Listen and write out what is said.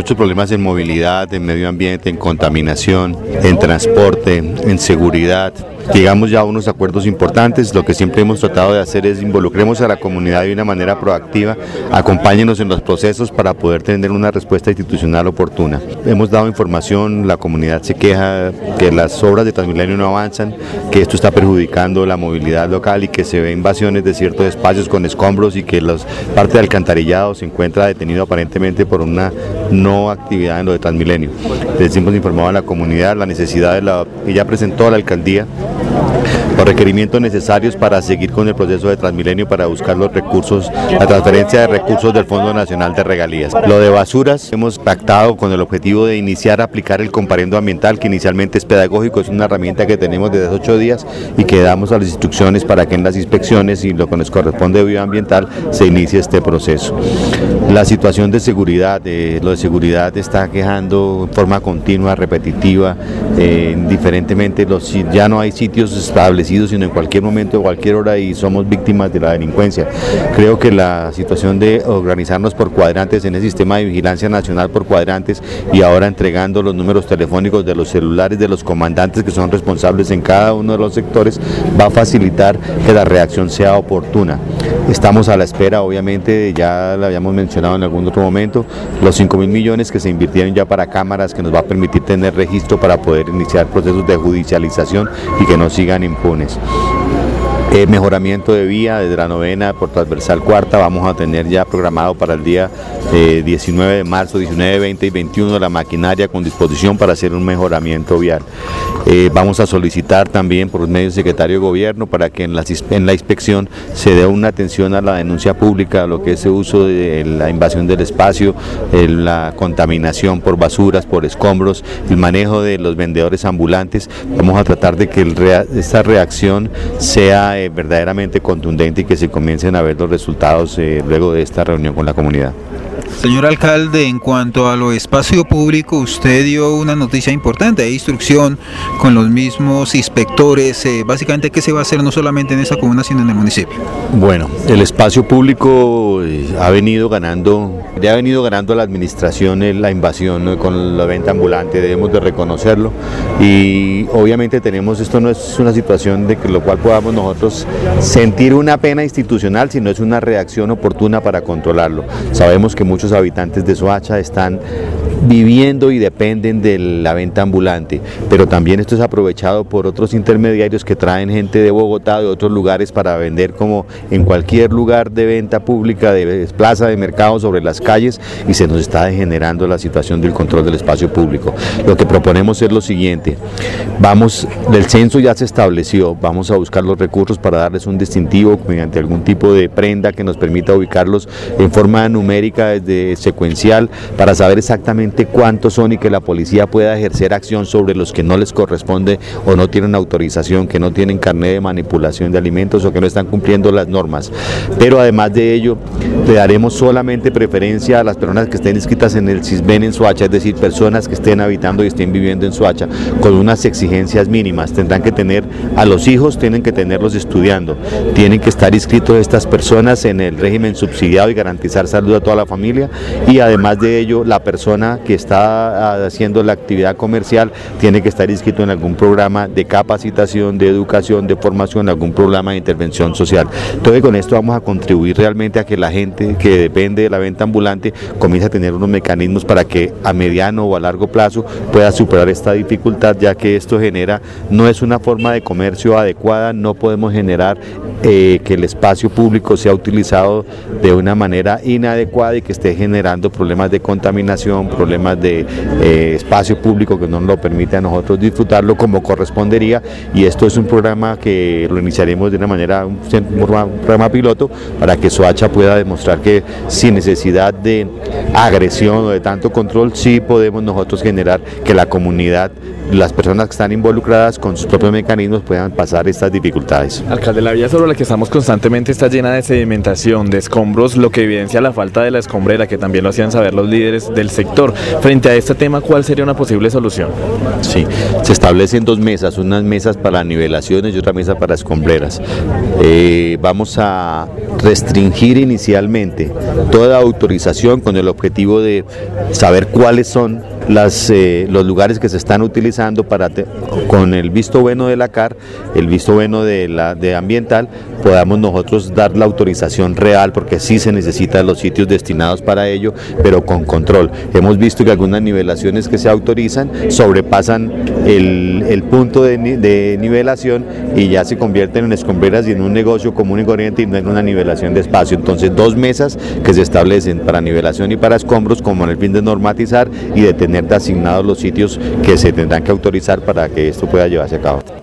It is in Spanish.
muchos problemas en movilidad, en medio ambiente, en contaminación, en transporte, en seguridad. Llegamos ya a unos acuerdos importantes, lo que siempre hemos tratado de hacer es involucremos a la comunidad de una manera proactiva, acompáñenos en los procesos para poder tener una respuesta institucional oportuna. Hemos dado información, la comunidad se queja que las obras de Transmilenio no avanzan, que esto está perjudicando la movilidad local y que se ve invasiones de ciertos espacios con escombros y que la parte de alcantarillado se encuentra detenido aparentemente por una no actividad en lo de Transmilenio. Les hemos informado a la comunidad la necesidad de la que ya presentó a la alcaldía los requerimientos necesarios para seguir con el proceso de Transmilenio para buscar los recursos, la transferencia de recursos del Fondo Nacional de Regalías. Lo de basuras hemos pactado con el objetivo de iniciar a aplicar el comparendo ambiental que inicialmente es pedagógico, es una herramienta que tenemos desde hace ocho días y que damos a las instrucciones para que en las inspecciones y lo que nos corresponde de bioambiental se inicie este proceso. La situación de seguridad, lo de seguridad está quejando en forma continua, repetitiva, eh, diferentemente los, ya no hay sitios establecidos, sino en cualquier momento, cualquier hora y somos víctimas de la delincuencia. Creo que la situación de organizarnos por cuadrantes en el sistema de vigilancia nacional por cuadrantes y ahora entregando los números telefónicos de los celulares de los comandantes que son responsables en cada uno de los sectores va a facilitar que la reacción sea oportuna. Estamos a la espera, obviamente, ya lo habíamos mencionado en algún otro momento, los 5 mil millones que se invirtieron ya para cámaras que nos va a permitir tener registro para poder iniciar procesos de judicialización y que no sigan impunes. Eh, mejoramiento de vía desde la novena por transversal cuarta, vamos a tener ya programado para el día 19 eh, de marzo, 19, 20 y 21 la maquinaria con disposición para hacer un mejoramiento vial. Eh, vamos a solicitar también por medio del secretario de gobierno para que en la, en la inspección se dé una atención a la denuncia pública, a lo que es el uso de la invasión del espacio, la contaminación por basuras, por escombros, el manejo de los vendedores ambulantes. Vamos a tratar de que esta reacción sea eh, verdaderamente contundente y que se comiencen a ver los resultados eh, luego de esta reunión con la comunidad. Señor alcalde, en cuanto a lo espacio público, usted dio una noticia importante, hay instrucción con los mismos inspectores, eh, básicamente qué se va a hacer no solamente en esa comuna, sino en el municipio. Bueno, el espacio público eh, ha venido ganando, le ha venido ganando a la administración eh, la invasión con la venta ambulante, debemos de reconocerlo y obviamente tenemos, esto no es una situación de que lo cual podamos nosotros sentir una pena institucional, sino es una reacción oportuna para controlarlo. Sabemos que muchos habitantes de Soacha están viviendo y dependen de la venta ambulante, pero también esto es aprovechado por otros intermediarios que traen gente de Bogotá, de otros lugares para vender como en cualquier lugar de venta pública, de plaza, de mercado, sobre las calles y se nos está degenerando la situación del control del espacio público. Lo que proponemos es lo siguiente, vamos, el censo ya se estableció, vamos a buscar los recursos para darles un distintivo mediante algún tipo de prenda que nos permita ubicarlos en forma numérica desde secuencial para saber exactamente cuántos son y que la policía pueda ejercer acción sobre los que no les corresponde o no tienen autorización, que no tienen carnet de manipulación de alimentos o que no están cumpliendo las normas. Pero además de ello, le daremos solamente preferencia a las personas que estén inscritas en el CISBEN en Suacha, es decir, personas que estén habitando y estén viviendo en Suacha, con unas exigencias mínimas. Tendrán que tener a los hijos, tienen que tenerlos estudiando, tienen que estar inscritos estas personas en el régimen subsidiado y garantizar salud a toda la familia y además de ello la persona que está ah, haciendo la actividad comercial tiene que estar inscrito en algún programa de capacitación, de educación, de formación, algún programa de intervención social. Entonces con esto vamos a contribuir realmente a que la gente que depende de la venta ambulante comience a tener unos mecanismos para que a mediano o a largo plazo pueda superar esta dificultad ya que esto genera, no es una forma de comercio adecuada, no podemos generar eh, que el espacio público sea utilizado de una manera inadecuada y que esté generando problemas de contaminación, de eh, espacio público que no nos lo permite a nosotros disfrutarlo como correspondería y esto es un programa que lo iniciaremos de una manera, un, programa, piloto para que Soacha pueda demostrar que sin necesidad de agresión o de tanto control sí podemos nosotros generar que la comunidad las personas que están involucradas con sus propios mecanismos puedan pasar estas dificultades. Alcalde, la vía solo la que estamos constantemente está llena de sedimentación, de escombros, lo que evidencia la falta de la escombrera, que también lo hacían saber los líderes del sector. Frente a este tema, ¿cuál sería una posible solución? Sí, se establecen dos mesas, unas mesas para nivelaciones y otra mesa para escombreras. Eh, vamos a restringir inicialmente toda autorización con el objetivo de saber cuáles son eh, los lugares que se están utilizando para con el visto bueno de la CAR, el visto bueno de la ambiental, podamos nosotros dar la autorización real porque sí se necesitan los sitios destinados para ello, pero con control. Hemos visto que algunas nivelaciones que se autorizan sobrepasan el, punto de, de, nivelación y ya se convierten en escombreras y en un negocio común y corriente y no en una nivelación de espacio. Entonces dos mesas que se establecen para nivelación y para escombros como en el fin de normatizar y de asignados los sitios que se tendrán que autorizar para que esto pueda llevarse a cabo.